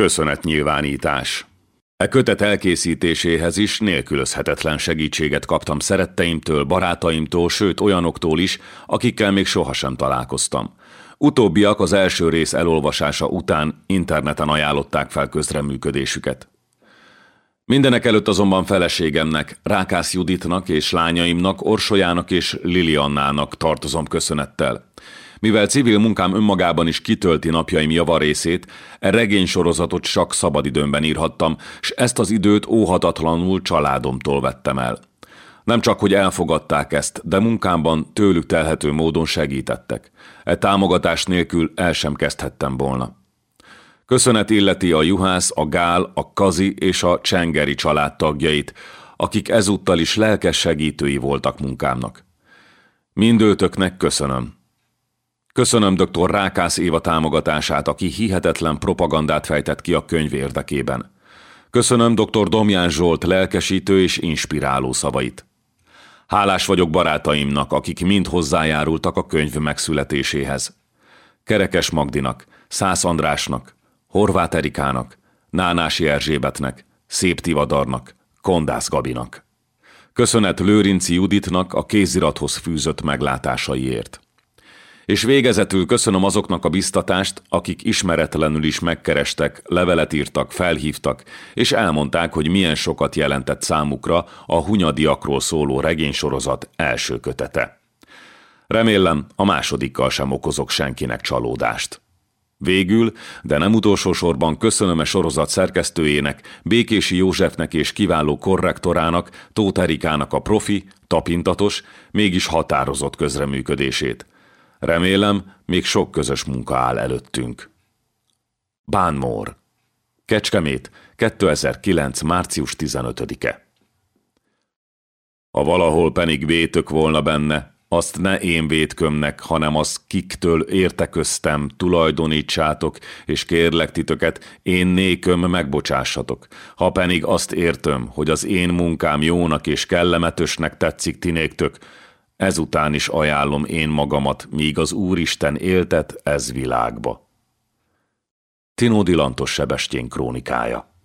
Köszönetnyilvánítás. E kötet elkészítéséhez is nélkülözhetetlen segítséget kaptam szeretteimtől, barátaimtól, sőt olyanoktól is, akikkel még sohasem találkoztam. Utóbbiak az első rész elolvasása után interneten ajánlották fel közreműködésüket. Mindenek előtt azonban feleségemnek, Rákász Juditnak és lányaimnak, Orsolyának és Liliannának tartozom köszönettel. Mivel civil munkám önmagában is kitölti napjaim javarészét, e regénysorozatot csak szabadidőmben írhattam, s ezt az időt óhatatlanul családomtól vettem el. Nem csak, hogy elfogadták ezt, de munkámban tőlük telhető módon segítettek. E támogatás nélkül el sem kezdhettem volna. Köszönet illeti a Juhász, a Gál, a Kazi és a Csengeri családtagjait, akik ezúttal is lelkes segítői voltak munkámnak. Mindőtöknek köszönöm. Köszönöm dr. Rákász Éva támogatását, aki hihetetlen propagandát fejtett ki a könyv érdekében. Köszönöm dr. Domján Zsolt lelkesítő és inspiráló szavait. Hálás vagyok barátaimnak, akik mind hozzájárultak a könyv megszületéséhez. Kerekes Magdinak, Szász Andrásnak, Horváth Erikának, Nánási Erzsébetnek, Szép Tivadarnak, Kondász Gabinak. Köszönet Lőrinci Juditnak a kézirathoz fűzött meglátásaiért. És végezetül köszönöm azoknak a biztatást, akik ismeretlenül is megkerestek, levelet írtak, felhívtak, és elmondták, hogy milyen sokat jelentett számukra a hunyadiakról szóló regénysorozat első kötete. Remélem, a másodikkal sem okozok senkinek csalódást. Végül, de nem utolsó sorban köszönöm a sorozat szerkesztőjének, Békési Józsefnek és kiváló korrektorának, Tóth Erikának a profi, tapintatos, mégis határozott közreműködését – Remélem, még sok közös munka áll előttünk. Bánmór. Kecskemét, 2009. március 15-e. Ha valahol penig vétök volna benne, azt ne én vétkömnek, hanem az kiktől érteköztem, tulajdonítsátok, és kérlek titeket, én néköm megbocsássatok. Ha pedig azt értöm, hogy az én munkám jónak és kellemetősnek tetszik tinéktök, Ezután is ajánlom én magamat, míg az Úristen éltet ez világba. Tinódi Lantos Sebestyén krónikája